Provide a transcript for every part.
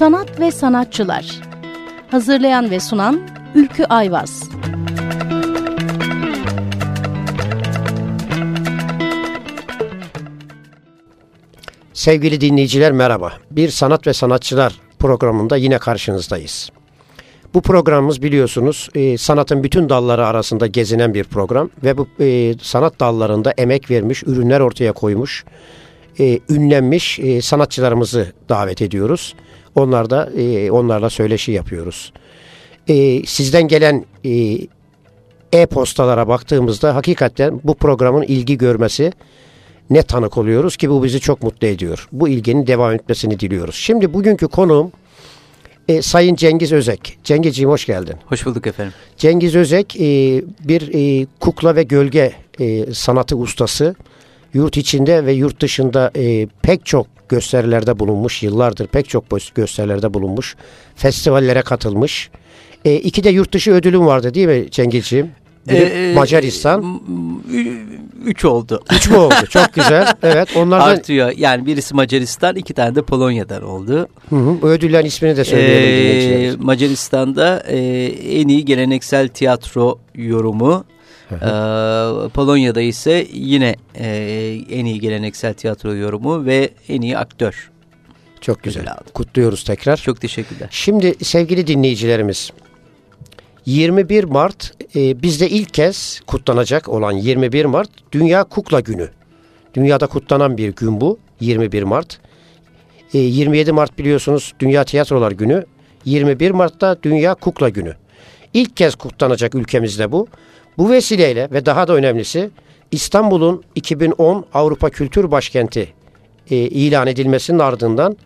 Sanat ve Sanatçılar Hazırlayan ve sunan Ülkü Ayvaz Sevgili dinleyiciler merhaba. Bir Sanat ve Sanatçılar programında yine karşınızdayız. Bu programımız biliyorsunuz e, sanatın bütün dalları arasında gezinen bir program ve bu e, sanat dallarında emek vermiş, ürünler ortaya koymuş, e, ünlenmiş sanatçılarımızı davet ediyoruz. Onlar da e, onlarla söyleşi yapıyoruz. E, sizden gelen e, e-postalara baktığımızda hakikaten bu programın ilgi görmesi ne tanık oluyoruz ki bu bizi çok mutlu ediyor. Bu ilginin devam etmesini diliyoruz. Şimdi bugünkü konuğum e, Sayın Cengiz Özek. Cengizciğim hoş geldin. Hoş bulduk efendim. Cengiz Özek e, bir e, kukla ve gölge e, sanatı ustası. Yurt içinde ve yurt dışında e, pek çok gösterilerde bulunmuş. Yıllardır pek çok gösterilerde bulunmuş. Festivallere katılmış. E, iki de yurt dışı ödülüm vardı değil mi Cengizciğim? Ee, Macaristan. Üç oldu. Üç mü oldu? Çok güzel. Evet. Onlardan... Artıyor. Yani birisi Macaristan, iki tane de Polonya'dan oldu. Hı hı. Ödüllerin ismini de söyleyelim. Ee, Macaristan'da e, en iyi geleneksel tiyatro yorumu. Ee, Polonya'da ise yine e, en iyi geleneksel tiyatro yorumu ve en iyi aktör. Çok güzel. Kutluyoruz tekrar. Çok teşekkürler. Şimdi sevgili dinleyicilerimiz 21 Mart e, bizde ilk kez kutlanacak olan 21 Mart Dünya Kukla Günü. Dünyada kutlanan bir gün bu 21 Mart. E, 27 Mart biliyorsunuz Dünya Tiyatrolar Günü. 21 Mart'ta Dünya Kukla Günü. İlk kez kutlanacak ülkemizde bu. Bu vesileyle ve daha da önemlisi İstanbul'un 2010 Avrupa Kültür Başkenti e, ilan edilmesinin ardından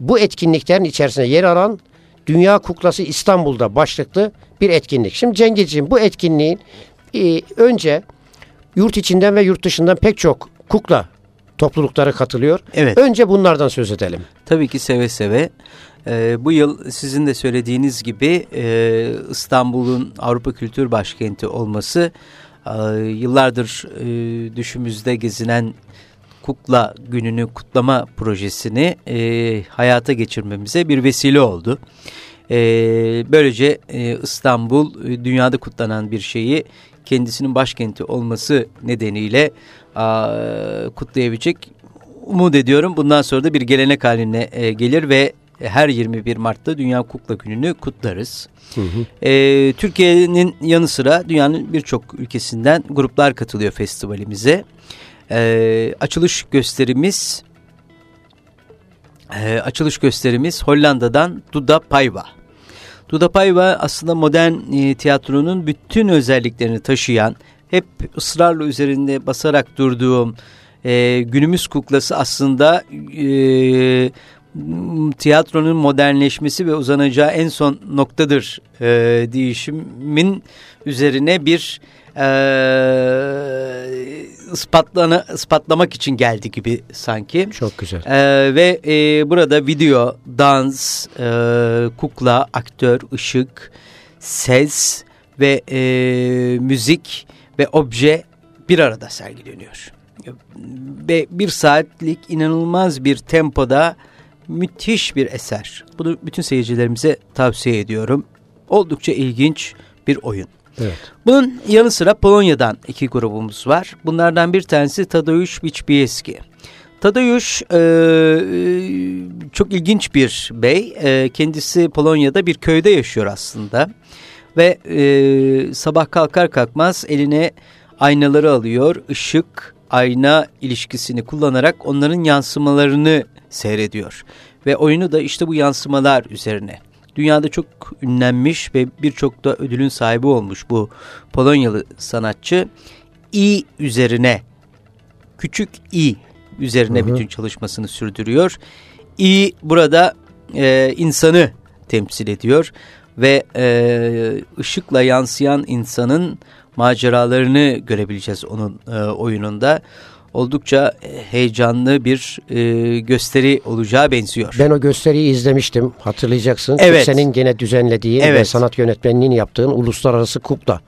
bu etkinliklerin içerisinde yer alan Dünya Kuklası İstanbul'da başlıklı bir etkinlik. Şimdi Cengizciğim bu etkinliğin e, önce yurt içinden ve yurt dışından pek çok kukla toplulukları katılıyor. Evet. Önce bunlardan söz edelim. Tabii ki seve seve. Ee, bu yıl sizin de söylediğiniz gibi e, İstanbul'un Avrupa Kültür Başkenti olması e, yıllardır e, düşümüzde gezinen kukla gününü kutlama projesini e, hayata geçirmemize bir vesile oldu. E, böylece e, İstanbul e, dünyada kutlanan bir şeyi kendisinin başkenti olması nedeniyle a, kutlayabilecek umut ediyorum. Bundan sonra da bir gelenek haline e, gelir ve her 21 Mart'ta Dünya Kukla Günü'nü kutlarız. Hı hı. E, Türkiye'nin yanı sıra dünyanın birçok ülkesinden gruplar katılıyor festivalimize. E, açılış gösterimiz e, açılış gösterimiz Hollanda'dan Duda Payva. Duda Payva aslında modern e, tiyatronun bütün özelliklerini taşıyan, hep ısrarla üzerinde basarak durduğum e, günümüz kuklası aslında e, tiyatronun modernleşmesi ve uzanacağı en son noktadır e, değişimin üzerine bir e, ispatlana, ispatlamak için geldi gibi sanki. Çok güzel. E, ve e, burada video, dans, e, kukla, aktör, ışık, ses ve e, müzik ve obje bir arada sergileniyor. Ve bir saatlik inanılmaz bir tempoda müthiş bir eser. Bunu bütün seyircilerimize tavsiye ediyorum. Oldukça ilginç bir oyun. Evet. Bunun yanı sıra Polonya'dan iki grubumuz var. Bunlardan bir tanesi Tadeusz Wicbieski. Tadeusz e, çok ilginç bir bey. E, kendisi Polonya'da bir köyde yaşıyor aslında. Ve e, sabah kalkar kalkmaz eline aynaları alıyor. Işık, ayna ilişkisini kullanarak onların yansımalarını seyrediyor. Ve oyunu da işte bu yansımalar üzerine. Dünyada çok ünlenmiş ve birçok da ödülün sahibi olmuş bu Polonyalı sanatçı. İ üzerine, küçük İ üzerine hı hı. bütün çalışmasını sürdürüyor. İ burada e, insanı temsil ediyor ve e, ışıkla yansıyan insanın maceralarını görebileceğiz onun e, oyununda oldukça e, heyecanlı bir e, gösteri olacağı benziyor. Ben o gösteriyi izlemiştim hatırlayacaksın. Evet. Senin gene düzenlediğin evet. ve sanat yönetmenliğini yaptığın Uluslararası Kukla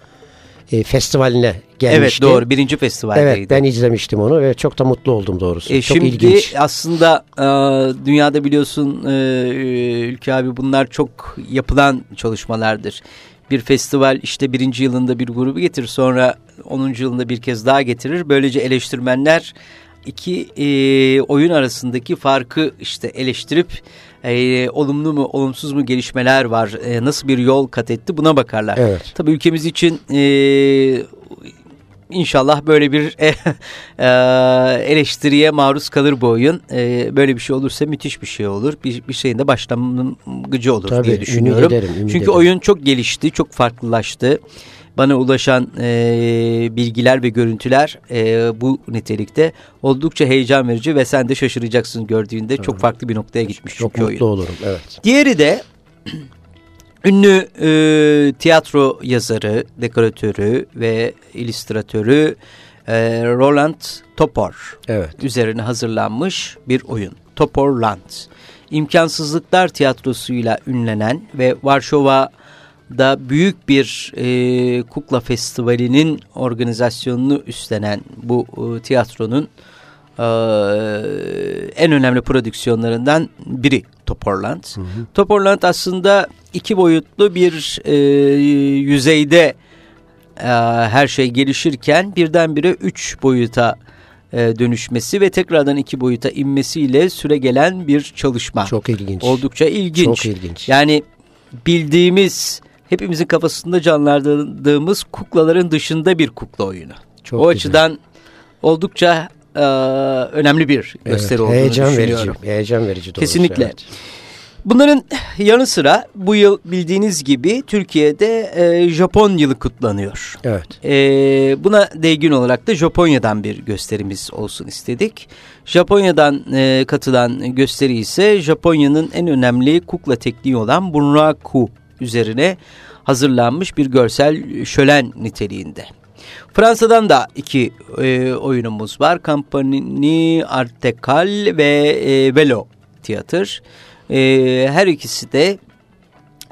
e, festivaline gelmişti. Evet doğru birinci festivaldeydi. Evet ben izlemiştim onu ve çok da mutlu oldum doğrusu. E, çok şimdi ilginç. aslında e, dünyada biliyorsun e, Ülke abi bunlar çok yapılan çalışmalardır. Bir festival işte birinci yılında bir grubu getirir sonra 10. yılında bir kez daha getirir. Böylece eleştirmenler iki e, oyun arasındaki farkı işte eleştirip e, olumlu mu olumsuz mu gelişmeler var e, nasıl bir yol kat etti buna bakarlar. Evet. Tabii ülkemiz için e, inşallah böyle bir e, e, eleştiriye maruz kalır bu oyun. E, böyle bir şey olursa müthiş bir şey olur. Bir, bir şeyin de başlangıcı olur Tabii, diye ümit düşünüyorum. ederim, ümit Çünkü ederim. oyun çok gelişti, çok farklılaştı. Bana ulaşan e, bilgiler ve görüntüler e, bu nitelikte oldukça heyecan verici ve sen de şaşıracaksın gördüğünde çok farklı bir noktaya gitmiş Çok çünkü mutlu oyun. olurum. Evet. Diğeri de ünlü e, tiyatro yazarı, dekoratörü ve illüstratörü e, Roland Topor Evet. üzerine hazırlanmış bir oyun. Toporland. İmkansızlıklar tiyatrosuyla ünlenen ve Varşova'da büyük bir e, kukla festivalinin organizasyonunu üstlenen bu e, tiyatronun e, en önemli prodüksiyonlarından biri Toporland. Toporland aslında iki boyutlu bir e, yüzeyde e, her şey gelişirken birdenbire üç boyuta e, dönüşmesi ve tekrardan iki boyuta inmesiyle süre gelen bir çalışma. Çok ilginç. Oldukça ilginç. Çok ilginç. Yani bildiğimiz hepimizin kafasında canlandırdığımız kuklaların dışında bir kukla oyunu. Çok o güzel. açıdan oldukça önemli bir gösteri evet, olduğunu heyecan düşünüyorum. verici. Heyecan verici doğrusu. Kesinlikle. evet. Bunların yanı sıra bu yıl bildiğiniz gibi Türkiye'de e, Japon yılı kutlanıyor. Evet. E, buna değgin olarak da Japonya'dan bir gösterimiz olsun istedik. Japonya'dan e, katılan gösteri ise Japonya'nın en önemli kukla tekniği olan Bunraku üzerine hazırlanmış bir görsel şölen niteliğinde. Fransa'dan da iki e, oyunumuz var. Campani Artekal ve e, Velo Tiyatır. E, her ikisi de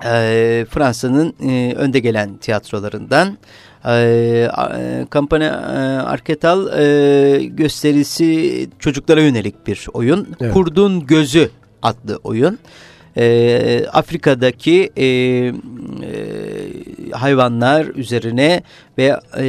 e, Fransa'nın e, önde gelen tiyatrolarından. E, Campani e, Arketal e, gösterisi çocuklara yönelik bir oyun. Evet. Kurdun Gözü adlı oyun. E, Afrika'daki e, e, hayvanlar üzerine ve e,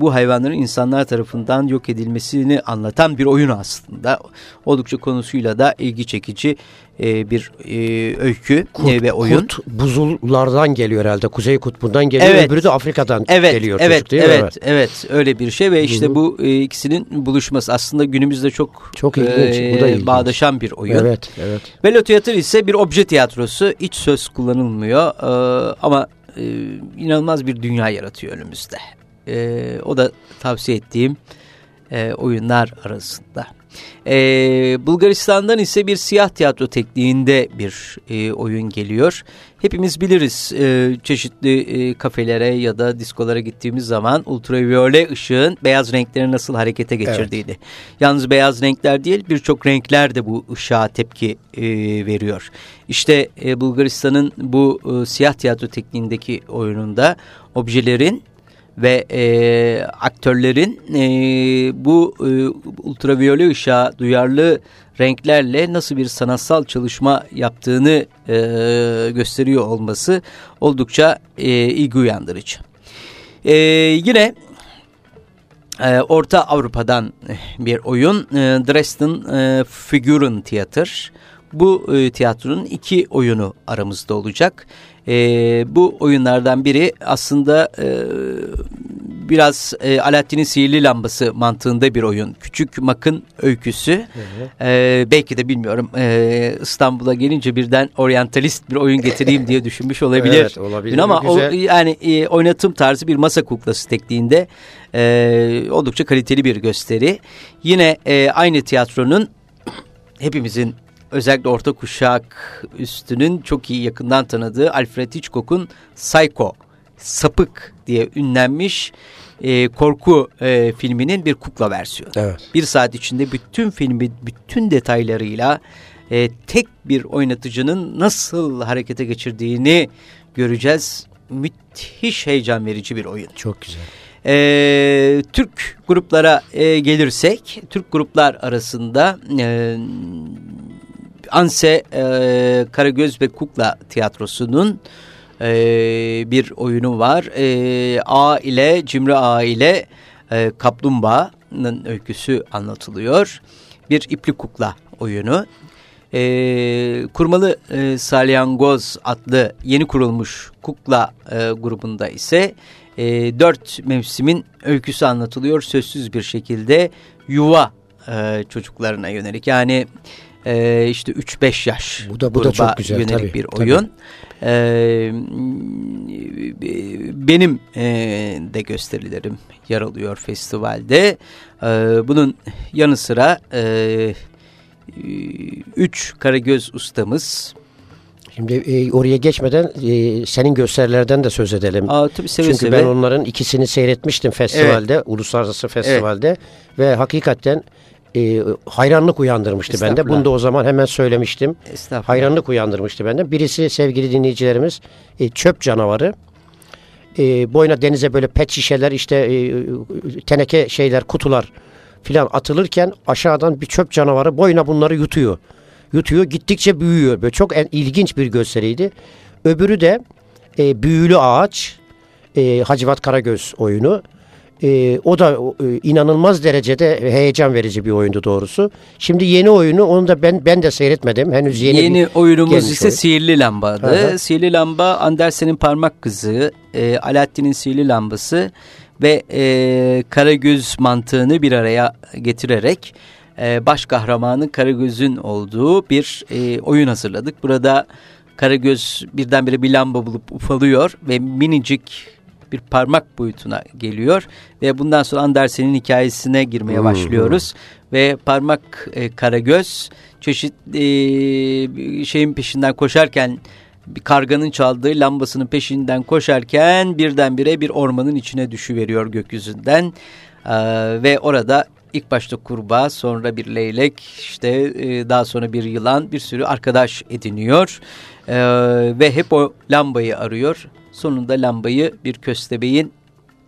bu hayvanların insanlar tarafından yok edilmesini anlatan bir oyun aslında. Oldukça konusuyla da ilgi çekici e, bir e, öykü Kurt, e, ve oyun. Kurt buzullardan geliyor herhalde. Kuzey kutbundan geliyor. Evet. Öbürü de Afrika'dan Evet, geliyor evet, çocuk değil mi? evet, evet, öyle bir şey ve işte Hı hı. bu e, ikisinin buluşması aslında günümüzde çok, Çok ilginç, bu da ilginç. bağdaşan bir oyun. Evet, evet. Velo tiyatro ise bir obje tiyatrosu. İç söz kullanılmıyor e, ama e, inanılmaz bir dünya yaratıyor önümüzde. E, o da tavsiye ettiğim e, oyunlar arasında. E, Bulgaristan'dan ise bir siyah tiyatro tekniğinde bir e, oyun geliyor. Hepimiz biliriz e, çeşitli e, kafelere ya da diskolara gittiğimiz zaman ultraviyole ışığın beyaz renkleri nasıl harekete geçirdiğini. Yalnız beyaz renkler değil birçok renkler de bu ışığa tepki e, veriyor. İşte e, Bulgaristan'ın bu e, siyah tiyatro tekniğindeki oyununda objelerin ve e, aktörlerin e, bu e, ultraviyole ışığa duyarlı renklerle nasıl bir sanatsal çalışma yaptığını e, gösteriyor olması oldukça e, ilgi uyandırıcı. E, yine e, Orta Avrupa'dan bir oyun e, Dresden e, Figuren Tiyatır. Bu e, tiyatronun iki oyunu aramızda olacak. E, bu oyunlardan biri aslında e, biraz e, Alaaddin'in sihirli lambası mantığında bir oyun. Küçük Mak'ın öyküsü. E, belki de bilmiyorum e, İstanbul'a gelince birden oryantalist bir oyun getireyim diye düşünmüş olabilir. Evet, olabilir. Ama o, yani e, oynatım tarzı bir masa kuklası tekniğinde e, oldukça kaliteli bir gösteri. Yine e, aynı tiyatronun hepimizin özellikle orta kuşak üstünün çok iyi yakından tanıdığı Alfred Hitchcock'un Psycho, Sapık diye ünlenmiş e, korku e, filminin bir kukla versiyonu. Evet. Bir saat içinde bütün filmi bütün detaylarıyla e, tek bir oynatıcının nasıl harekete geçirdiğini göreceğiz. Müthiş heyecan verici bir oyun. Çok güzel. E, Türk gruplara e, gelirsek, Türk gruplar arasında e, Anse e, Karagöz ve Kukla Tiyatrosu'nun e, bir oyunu var. E, A ile Cimri A ile e, Kaplumbağa'nın öyküsü anlatılıyor. Bir ipli kukla oyunu. E, Kurmalı e, Salyangoz adlı yeni kurulmuş kukla e, grubunda ise e, dört mevsimin öyküsü anlatılıyor. Sözsüz bir şekilde yuva e, çocuklarına yönelik. Yani e, işte 3-5 yaş bu da, bu da çok güzel, yönelik tabii, bir oyun. E, benim e, de gösterilerim yer alıyor festivalde. E, bunun yanı sıra e, üç Karagöz ustamız. Şimdi e, oraya geçmeden e, senin gösterilerden de söz edelim. Aa, tabii seve Çünkü seve. ben onların ikisini seyretmiştim festivalde, evet. uluslararası festivalde evet. ve hakikaten e, hayranlık uyandırmıştı bende. Bunu da o zaman hemen söylemiştim. Hayranlık uyandırmıştı bende. Birisi sevgili dinleyicilerimiz e, çöp canavarı. E, boyuna denize böyle pet şişeler işte e, teneke şeyler kutular filan atılırken aşağıdan bir çöp canavarı boyuna bunları yutuyor. Yutuyor gittikçe büyüyor. Böyle çok en, ilginç bir gösteriydi. Öbürü de e, Büyülü Ağaç e, Hacivat Karagöz oyunu. E, o da e, inanılmaz derecede heyecan verici bir oyundu doğrusu. Şimdi yeni oyunu onu da ben ben de seyretmedim. Henüz yeni Yeni bir, oyunumuz ise oyun. Sihirli Lamba'dı. Aha. Sihirli Lamba Andersen'in parmak kızı, e, Alaaddin'in sihirli lambası ve e, Karagöz mantığını bir araya getirerek e, baş kahramanı Karagöz'ün olduğu bir e, oyun hazırladık. Burada Karagöz birdenbire bir lamba bulup ufalıyor ve minicik bir parmak boyutuna geliyor ve bundan sonra Andersen'in hikayesine girmeye başlıyoruz ve parmak e, Karagöz çeşitli e, şeyin peşinden koşarken bir karganın çaldığı lambasının peşinden koşarken birdenbire bir ormanın içine düşüveriyor gökyüzünden. Ee, ve orada ilk başta kurbağa sonra bir leylek işte e, daha sonra bir yılan bir sürü arkadaş ediniyor. Ee, ve hep o lambayı arıyor. Sonunda lambayı bir köstebeğin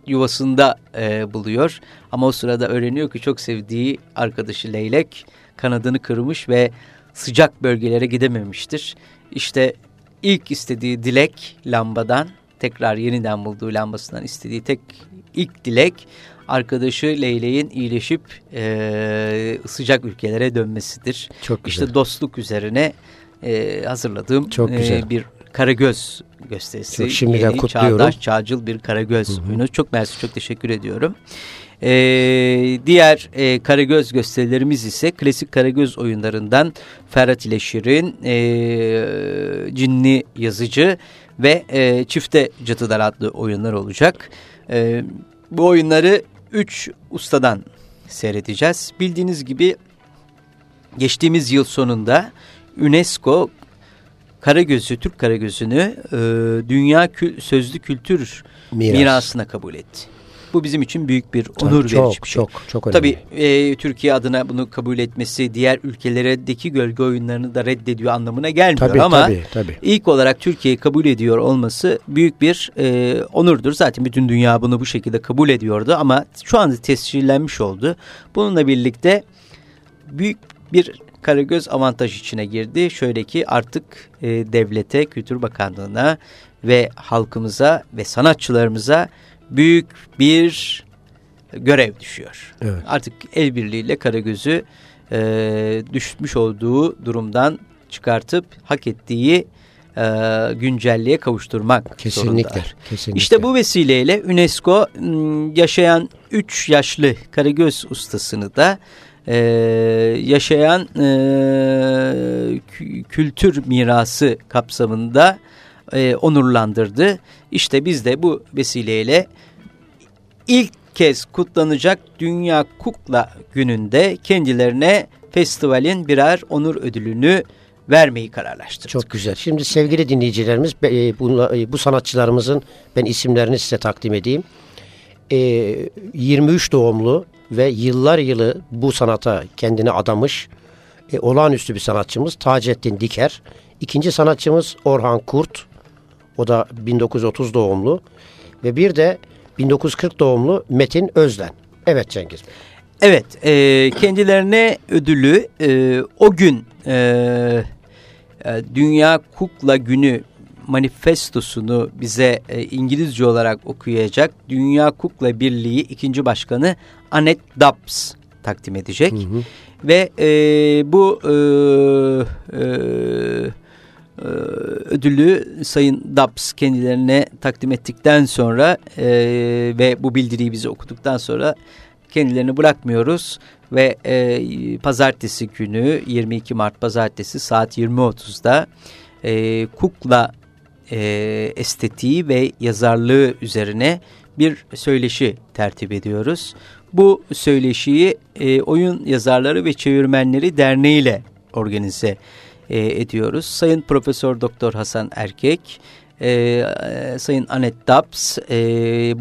yuvasında e, buluyor. Ama o sırada öğreniyor ki çok sevdiği arkadaşı leylek kanadını kırmış ve sıcak bölgelere gidememiştir. İşte ilk istediği dilek lambadan tekrar yeniden bulduğu lambasından istediği tek ilk dilek arkadaşı Leyleğin iyileşip e, sıcak ülkelere dönmesidir. Çok güzel. İşte dostluk üzerine e, hazırladığım Çok güzel. E, bir Karagöz gösterisi. Çok şimdiden Yeni, kutluyorum. Çağdaş, çağcıl bir Karagöz Hı -hı. oyunu. Çok mersi, çok teşekkür ediyorum. Ee, diğer e, Karagöz gösterilerimiz ise klasik Karagöz oyunlarından Ferhat ile Şirin, e, Cinli Yazıcı ve e, Çifte Catılar adlı oyunlar olacak. E, bu oyunları 3 ustadan seyredeceğiz. Bildiğiniz gibi geçtiğimiz yıl sonunda UNESCO Karagöz'ü, Türk Karagöz'ünü e, Dünya Kül Sözlü Kültür Miras. mirasına kabul etti. Bu bizim için büyük bir onur çok, verici bir şey. Çok çok önemli. Tabii e, Türkiye adına bunu kabul etmesi diğer ülkelerdeki gölge oyunlarını da reddediyor anlamına gelmiyor tabii, ama tabii, tabii. ilk olarak Türkiye'yi kabul ediyor olması büyük bir e, onurdur. Zaten bütün dünya bunu bu şekilde kabul ediyordu ama şu anda tescillenmiş oldu. Bununla birlikte büyük bir Karagöz avantaj içine girdi. Şöyle ki artık e, devlete, Kültür Bakanlığı'na ve halkımıza ve sanatçılarımıza büyük bir görev düşüyor. Evet. Artık el birliğiyle Karagöz'ü e, düşmüş olduğu durumdan çıkartıp hak ettiği e, güncelliğe kavuşturmak kesinlikle, zorundalar. Kesinlikle. İşte bu vesileyle UNESCO yaşayan 3 yaşlı Karagöz ustasını da e, yaşayan e, kültür mirası kapsamında e, onurlandırdı. İşte biz de bu vesileyle ilk kez kutlanacak Dünya Kukla Günü'nde kendilerine festivalin birer onur ödülünü vermeyi kararlaştırdık. Çok güzel. Şimdi sevgili dinleyicilerimiz e, e, bu sanatçılarımızın ben isimlerini size takdim edeyim. 23 e, doğumlu ve yıllar yılı bu sanata kendini adamış olağanüstü bir sanatçımız Taceddin Diker. İkinci sanatçımız Orhan Kurt. O da 1930 doğumlu. Ve bir de 1940 doğumlu Metin Özden. Evet Cengiz. Evet, e, kendilerine ödülü e, o gün e, e, Dünya Kukla Günü manifestosunu bize e, İngilizce olarak okuyacak Dünya Kukla Birliği ikinci başkanı Annette Dabbs takdim edecek. Hı hı. Ve e, bu e, e, e, ödülü Sayın Dabbs kendilerine takdim ettikten sonra e, ve bu bildiriyi bize okuduktan sonra kendilerini bırakmıyoruz ve e, pazartesi günü 22 Mart pazartesi saat 20.30'da e, kukla e, estetiği ve yazarlığı üzerine bir söyleşi tertip ediyoruz. Bu söyleşiyi e, Oyun Yazarları ve Çevirmenleri Derneği ile organize e, ediyoruz. Sayın Profesör Doktor Hasan Erkek, e, Sayın Anet Daps, e,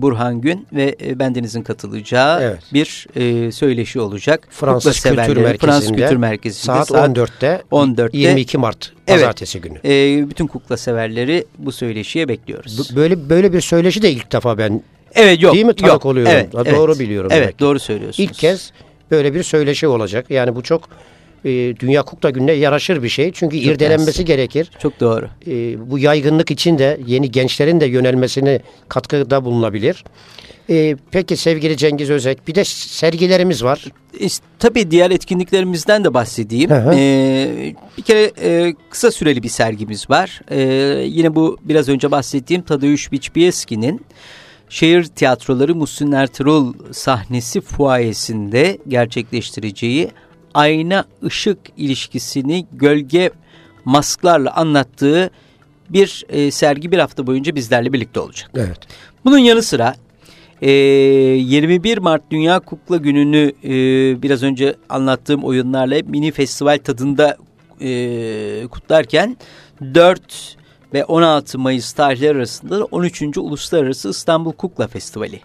Burhan Gün ve e, bendenizin katılacağı evet. bir e, söyleşi olacak. Fransız Kültür Merkezi'nde, Fransız Kültür Merkezi'nde saat, saat 14'te, 14'te 22 Mart pazartesi evet, günü. E, bütün kukla severleri bu söyleşiye bekliyoruz. Böyle böyle bir söyleşi de ilk defa ben Evet yok. Değil mi? Tanık yok, oluyorum. Evet, evet, doğru biliyorum. Evet belki. doğru söylüyorsunuz. İlk kez böyle bir söyleşi olacak. Yani bu çok e, Dünya Kukla Günü'ne yaraşır bir şey. Çünkü çok irdelenmesi ders. gerekir. Çok doğru. E, bu yaygınlık için de yeni gençlerin de yönelmesine katkıda bulunabilir. E, peki sevgili Cengiz Özek bir de sergilerimiz var. E, tabii diğer etkinliklerimizden de bahsedeyim. E, bir kere e, kısa süreli bir sergimiz var. E, yine bu biraz önce bahsettiğim Tadeusz Biçbieski'nin Şehir Tiyatroları Muhsin Ertuğrul sahnesi fuayesinde gerçekleştireceği ayna ışık ilişkisini gölge masklarla anlattığı bir e, sergi bir hafta boyunca bizlerle birlikte olacak. Evet. Bunun yanı sıra e, 21 Mart Dünya Kukla Günü'nü e, biraz önce anlattığım oyunlarla mini festival tadında e, kutlarken 4 ve 16 Mayıs tarihleri arasında 13. Uluslararası İstanbul Kukla Festivali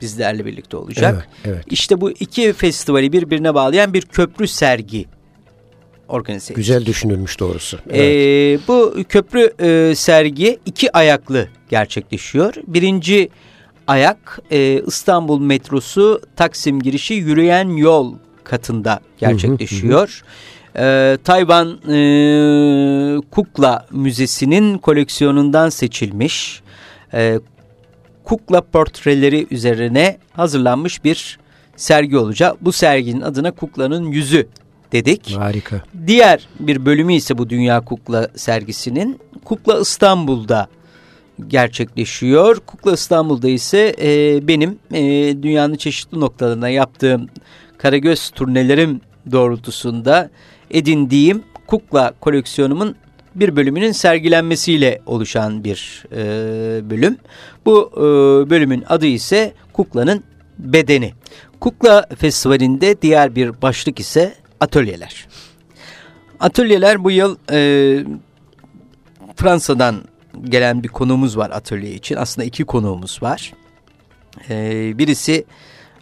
bizlerle birlikte olacak. Evet, evet. İşte bu iki festivali birbirine bağlayan bir köprü sergi organize edildi. Güzel düşünülmüş doğrusu. Evet. Ee, bu köprü e, sergi iki ayaklı gerçekleşiyor. Birinci ayak e, İstanbul metrosu Taksim girişi yürüyen yol katında gerçekleşiyor. Hı hı hı. Ee, Tayvan e, Kukla Müzesi'nin koleksiyonundan seçilmiş e, kukla portreleri üzerine hazırlanmış bir sergi olacak. Bu serginin adına Kukla'nın Yüzü dedik. Harika. Diğer bir bölümü ise bu Dünya Kukla sergisinin Kukla İstanbul'da gerçekleşiyor. Kukla İstanbul'da ise e, benim e, dünyanın çeşitli noktalarına yaptığım Karagöz turnelerim doğrultusunda edindiğim kukla koleksiyonumun bir bölümünün sergilenmesiyle oluşan bir e, bölüm. Bu e, bölümün adı ise Kukla'nın Bedeni. Kukla Festivali'nde diğer bir başlık ise atölyeler. Atölyeler bu yıl e, Fransa'dan gelen bir konuğumuz var atölye için. Aslında iki konuğumuz var. E, birisi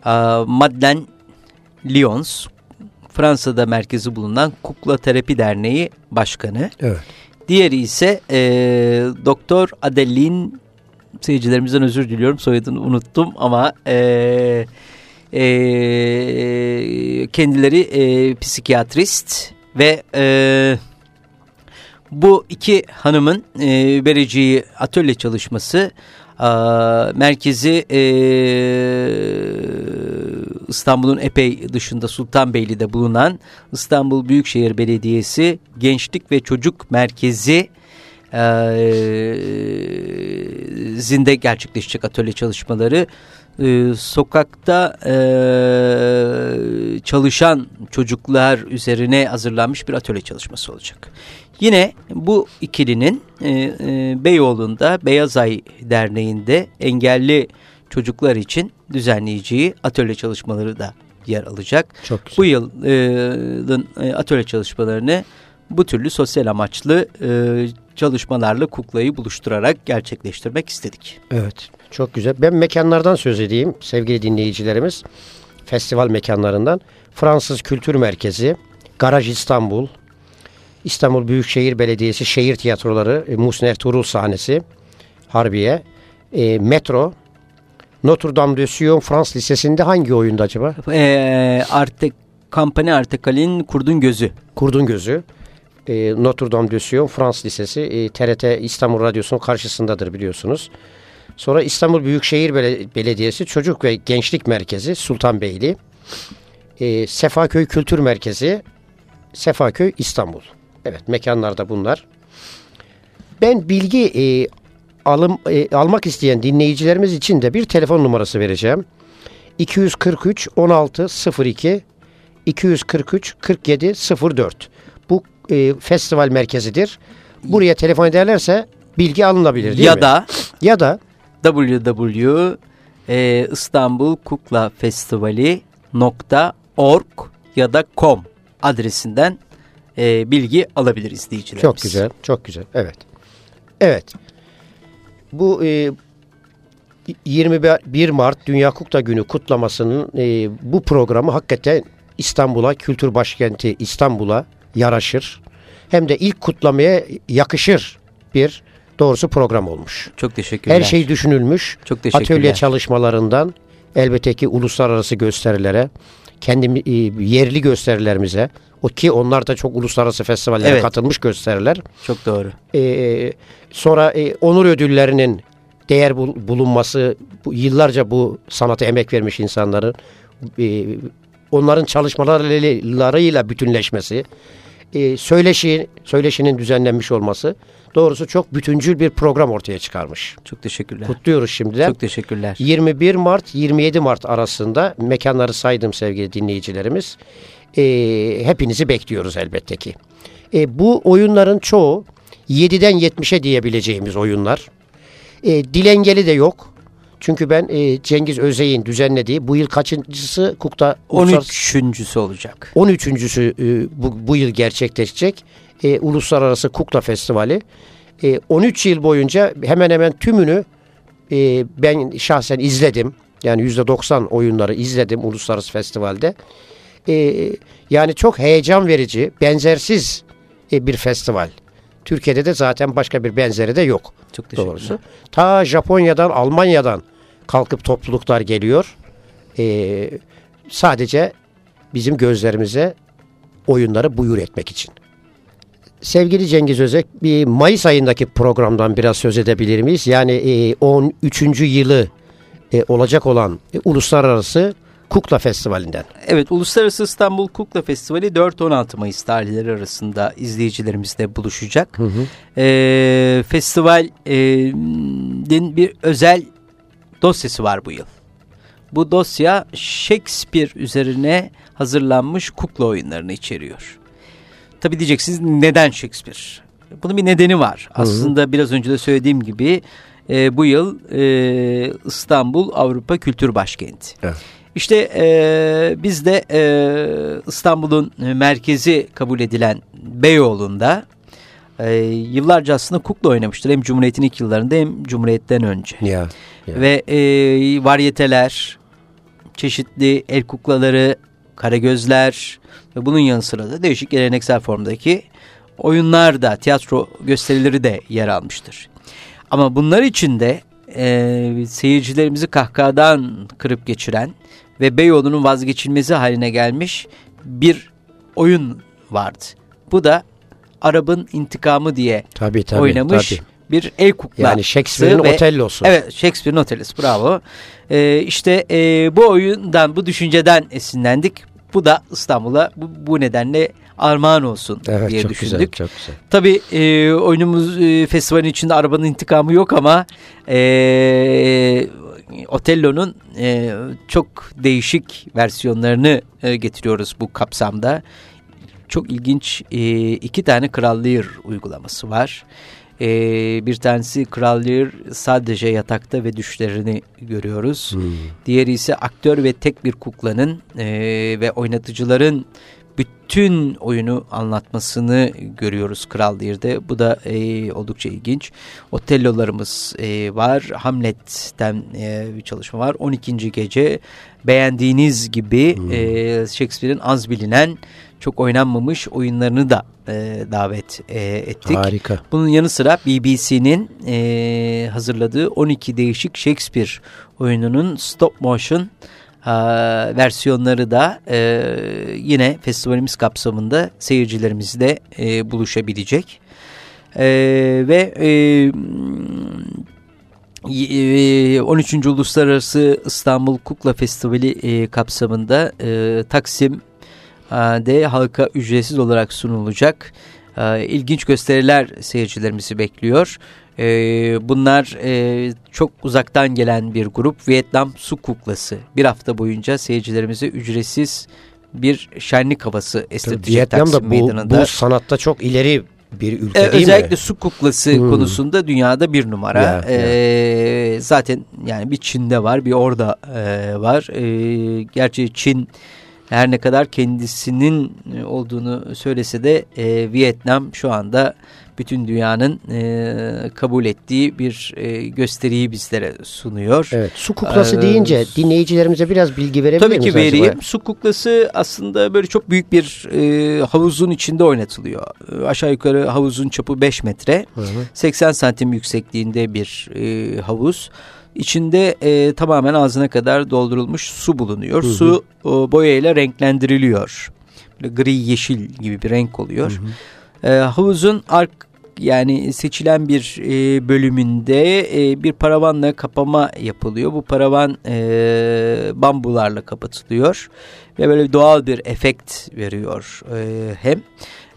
e, Madeleine Lyons, Fransa'da merkezi bulunan Kukla Terapi Derneği Başkanı. Evet. Diğeri ise e, Doktor Adeline seyircilerimizden özür diliyorum soyadını unuttum ama e, e, kendileri e, psikiyatrist ve e, bu iki hanımın e, vereceği atölye çalışması e, merkezi e, İstanbul'un epey dışında Sultanbeyli'de bulunan İstanbul Büyükşehir Belediyesi Gençlik ve Çocuk Merkezi e, zinde gerçekleşecek atölye çalışmaları e, sokakta e, çalışan çocuklar üzerine hazırlanmış bir atölye çalışması olacak. Yine bu ikilinin e, e, Beyoğlu'nda Beyazay Derneği'nde engelli çocuklar için düzenleyeceği atölye çalışmaları da yer alacak. Çok güzel. Bu yılın e, atölye çalışmalarını bu türlü sosyal amaçlı e, çalışmalarla kuklayı buluşturarak gerçekleştirmek istedik. Evet çok güzel. Ben mekanlardan söz edeyim sevgili dinleyicilerimiz. Festival mekanlarından. Fransız Kültür Merkezi, Garaj İstanbul, İstanbul Büyükşehir Belediyesi Şehir Tiyatroları, e, Musnef Turul sahnesi, Harbiye, e, Metro, Notre Dame de Sion Frans Lisesi'nde hangi oyunda acaba? Ee, Arte, Kampanya Artekal'in Kurdun Gözü. Kurdun Gözü. E, Notre Dame de Sion Frans Lisesi e, TRT İstanbul Radyosu'nun karşısındadır biliyorsunuz. Sonra İstanbul Büyükşehir Belediyesi Çocuk ve Gençlik Merkezi Sultanbeyli. E, Sefaköy Kültür Merkezi Sefaköy İstanbul. Evet mekanlarda bunlar. Ben bilgi e, alım e, almak isteyen dinleyicilerimiz için de bir telefon numarası vereceğim. 243 16 02 243 47 04. Bu e, festival merkezidir. Buraya telefon ederlerse bilgi alınabilir değil ya mi? Da, ya da www e, İstanbul Kukla Festivali .org ya da com adresinden e, bilgi alabilir izleyicilerimiz. Çok güzel, çok güzel. Evet. Evet. Bu e, 21 Mart Dünya Kukla Günü kutlamasının e, bu programı hakikaten İstanbul'a, kültür başkenti İstanbul'a yaraşır. Hem de ilk kutlamaya yakışır bir doğrusu program olmuş. Çok teşekkürler. Her şey düşünülmüş. Çok teşekkürler. Atölye çalışmalarından elbette ki uluslararası gösterilere, kendi e, yerli gösterilerimize, o ki onlar da çok uluslararası festivallere Evet. katılmış gösteriler. Çok doğru. Ee, sonra e, onur ödüllerinin değer bul- bulunması, bu, yıllarca bu sanata emek vermiş insanların e, onların çalışmalarıyla bütünleşmesi, e, söyleşi, söyleşinin düzenlenmiş olması doğrusu çok bütüncül bir program ortaya çıkarmış. Çok teşekkürler. Kutluyoruz şimdiden. Çok teşekkürler. 21 Mart 27 Mart arasında mekanları saydım sevgili dinleyicilerimiz. Ee, hepinizi bekliyoruz elbette ki. Ee, bu oyunların çoğu 7'den 70'e diyebileceğimiz oyunlar. Ee, dilengeli de yok. Çünkü ben e, Cengiz Özey'in düzenlediği bu yıl kaçıncısı Kuk'ta uluslararası- 13.sü olacak. 13.sü e, bu, bu yıl gerçekleşecek e, Uluslararası Kukla Festivali. E, 13 yıl boyunca hemen hemen tümünü e, ben şahsen izledim. Yani %90 oyunları izledim Uluslararası Festival'de. E, yani çok heyecan verici, benzersiz e, bir festival. Türkiye'de de zaten başka bir benzeri de yok Çok teşekkürler. doğrusu. Ta Japonya'dan, Almanya'dan kalkıp topluluklar geliyor. Ee, sadece bizim gözlerimize oyunları buyur etmek için. Sevgili Cengiz Özek, bir Mayıs ayındaki programdan biraz söz edebilir miyiz? Yani e, 13. yılı e, olacak olan e, Uluslararası Kukla Festivali'nden. Evet, Uluslararası İstanbul Kukla Festivali 4-16 Mayıs tarihleri arasında izleyicilerimizle buluşacak. Ee, festivalin bir özel dosyası var bu yıl. Bu dosya Shakespeare üzerine hazırlanmış kukla oyunlarını içeriyor. Tabii diyeceksiniz neden Shakespeare? Bunun bir nedeni var. Aslında biraz önce de söylediğim gibi e, bu yıl e, İstanbul Avrupa Kültür Başkenti. Evet. İşte e, biz de e, İstanbul'un merkezi kabul edilen Beyoğlu'nda e, yıllarca aslında kukla oynamıştır. Hem Cumhuriyet'in ilk yıllarında hem Cumhuriyet'ten önce. Ya. ya. Ve e, varyeteler, çeşitli el kuklaları, karagözler ve bunun yanı sıra da değişik geleneksel formdaki oyunlar da, tiyatro gösterileri de yer almıştır. Ama bunlar içinde e, seyircilerimizi kahkahadan kırıp geçiren ve Beyoğlu'nun vazgeçilmezi haline gelmiş bir oyun vardı. Bu da Arap'ın intikamı diye Tabii tabii. oynamış tabii. Bir el kuklası. Yani Shakespeare'in Otello'su. Evet Shakespeare'in Otello'su bravo. Ee, işte e, bu oyundan bu düşünceden esinlendik. Bu da İstanbul'a bu, bu nedenle armağan olsun Evet, diye çok düşündük. güzel, çok güzel. Tabii e, oyunumuz e, festivalin içinde arabanın intikamı yok ama e, Otello'nun e, çok değişik versiyonlarını e, getiriyoruz bu kapsamda. Çok ilginç e, iki tane Kral Lear uygulaması var. E, bir tanesi Kral Lear sadece yatakta ve düşlerini görüyoruz. Hmm. Diğeri ise aktör ve tek bir kuklanın e, ve oynatıcıların bütün oyunu anlatmasını görüyoruz Kral Lear'de. Bu da e, oldukça ilginç. Otello'larımız e, var. Hamlet'ten e, bir çalışma var. 12. gece beğendiğiniz gibi e, Shakespeare'in az bilinen çok oynanmamış oyunlarını da e, davet e, ettik. Harika. Bunun yanı sıra BBC'nin e, hazırladığı 12 değişik Shakespeare oyununun stop motion e, versiyonları da e, yine festivalimiz kapsamında seyircilerimizle e, buluşabilecek. E, ve e, 13. Uluslararası İstanbul Kukla Festivali e, kapsamında e, Taksim de halka ücretsiz olarak sunulacak. E, ilginç gösteriler seyircilerimizi bekliyor. E, bunlar e, çok uzaktan gelen bir grup Vietnam Su Kuklası. Bir hafta boyunca seyircilerimize ücretsiz bir şenlik havası estirtecek Vietnam da bu, Meydanı'nda. bu sanatta çok ileri bir ülke Ee, değil özellikle mi? su kuklası Hmm. konusunda dünyada bir numara. Ya, Ee, Zaten yani bir Çin'de var, bir orada e, var. Ee, gerçi Çin her ne kadar kendisinin e, olduğunu söylese de e, Vietnam şu anda bütün dünyanın e, kabul ettiği bir e, gösteriyi bizlere sunuyor. Evet. Su kuklası Ee, deyince dinleyicilerimize biraz bilgi verebilir Tabii ki misiniz acaba? vereyim. Su kuklası aslında böyle çok büyük bir e, havuzun içinde oynatılıyor. E, aşağı yukarı havuzun çapı 5 metre. Hı hı. 80 santim yüksekliğinde bir e, havuz. İçinde e, tamamen ağzına kadar doldurulmuş su bulunuyor. Hı hı. Su o, boyayla renklendiriliyor. Böyle gri yeşil gibi bir renk oluyor. E, havuzun ark yani seçilen bir e, bölümünde e, bir paravanla kapama yapılıyor. Bu paravan e, bambularla kapatılıyor ve böyle doğal bir efekt veriyor e, hem.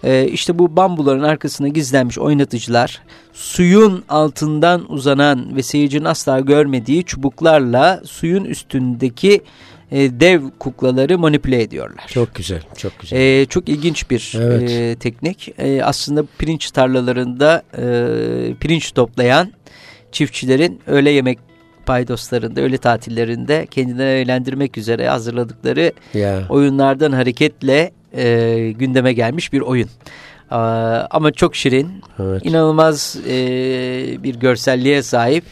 E, işte bu bambuların arkasına gizlenmiş oynatıcılar suyun altından uzanan ve seyircinin asla görmediği çubuklarla suyun üstündeki e, dev kuklaları manipüle ediyorlar. Çok güzel. Çok güzel. Ee, çok ilginç bir Evet. e, teknik. E, aslında pirinç tarlalarında e, pirinç toplayan çiftçilerin öğle yemek paydoslarında, öğle tatillerinde kendilerini eğlendirmek üzere hazırladıkları ya. oyunlardan hareketle e, gündeme gelmiş bir oyun. Aa, ama çok şirin, Evet. inanılmaz e, bir görselliğe sahip.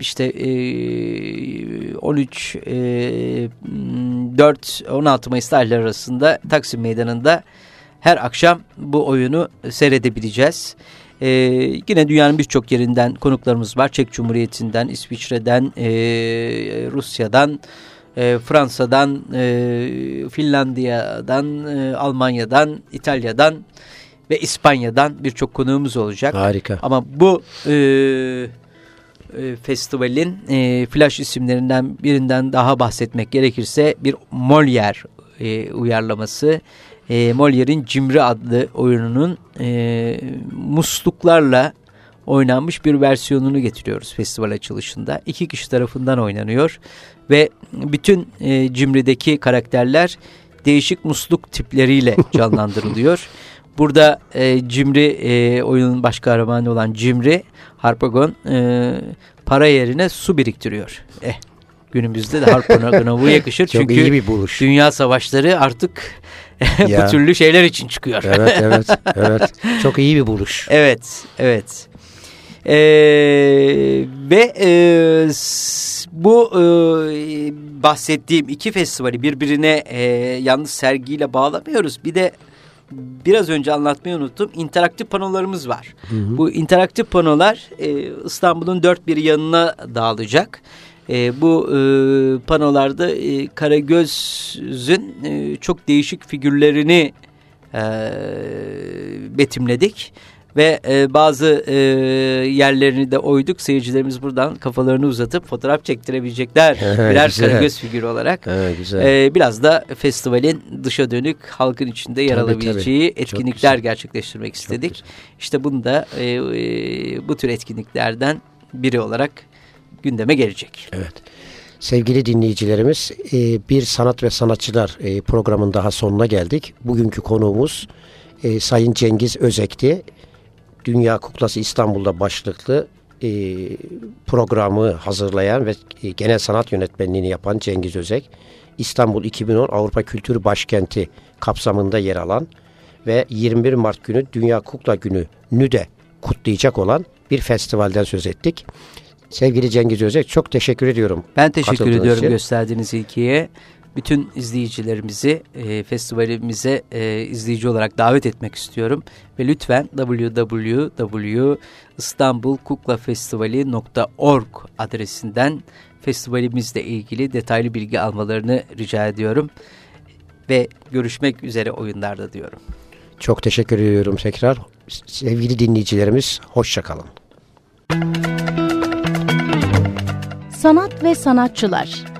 İşte e, 13 e, 4 16 Mayıs tarihleri arasında Taksim Meydanı'nda her akşam bu oyunu seyredebileceğiz. Ee, yine dünyanın birçok yerinden konuklarımız var. Çek Cumhuriyeti'nden, İsviçre'den, e, Rusya'dan, e, Fransa'dan, e, Finlandiya'dan, e, Almanya'dan, İtalya'dan ve İspanya'dan birçok konuğumuz olacak. Harika. Ama bu e, e, festivalin e, flash isimlerinden birinden daha bahsetmek gerekirse bir Molière e, uyarlaması. E, Molière'in Cimri adlı oyununun e, musluklarla oynanmış bir versiyonunu getiriyoruz festival açılışında. İki kişi tarafından oynanıyor ve bütün e, Cimri'deki karakterler değişik musluk tipleriyle canlandırılıyor. Burada e, Cimri e, oyunun baş kahramanı olan Cimri Harpagon e, para yerine su biriktiriyor. Eh günümüzde de Harpagon'a bu yakışır Çok çünkü iyi bir buluş. dünya savaşları artık bu türlü şeyler için çıkıyor. evet evet evet. Çok iyi bir buluş. Evet, evet. Ee, ve e, bu e, bahsettiğim iki festivali birbirine e, yalnız sergiyle bağlamıyoruz. Bir de biraz önce anlatmayı unuttum. interaktif panolarımız var. Bu interaktif panolar e, İstanbul'un dört bir yanına dağılacak. E, bu e, panolarda e, Karagöz'ün e, çok değişik figürlerini e, betimledik ve e, bazı e, yerlerini de oyduk. Seyircilerimiz buradan kafalarını uzatıp fotoğraf çektirebilecekler birer. Karagöz figürü olarak. Evet, güzel. E, biraz da festivalin dışa dönük halkın içinde yer Tabii, alabileceği tabii. Etkinlikler gerçekleştirmek istedik. İşte bunu da e, e, bu tür etkinliklerden biri olarak gündeme gelecek. Evet. Sevgili dinleyicilerimiz, e, bir sanat ve sanatçılar e, programın daha sonuna geldik. Bugünkü konuğumuz e, Sayın Cengiz Özek'ti. Dünya Kuklası İstanbul'da başlıklı e, programı hazırlayan ve e, genel sanat yönetmenliğini yapan Cengiz Özek. İstanbul 2010 Avrupa Kültür Başkenti kapsamında yer alan ve 21 Mart günü Dünya Kukla Günü'nü de kutlayacak olan bir festivalden söz ettik. Sevgili Cengiz Özek çok teşekkür ediyorum. Ben teşekkür ediyorum için. gösterdiğiniz ilkiye. Bütün izleyicilerimizi e, festivalimize e, izleyici olarak davet etmek istiyorum. Ve lütfen www.istanbulkuklafestivali.org adresinden festivalimizle ilgili detaylı bilgi almalarını rica ediyorum. Ve görüşmek üzere oyunlarda diyorum. Çok teşekkür ediyorum tekrar. Sevgili dinleyicilerimiz hoşçakalın. Sanat ve sanatçılar.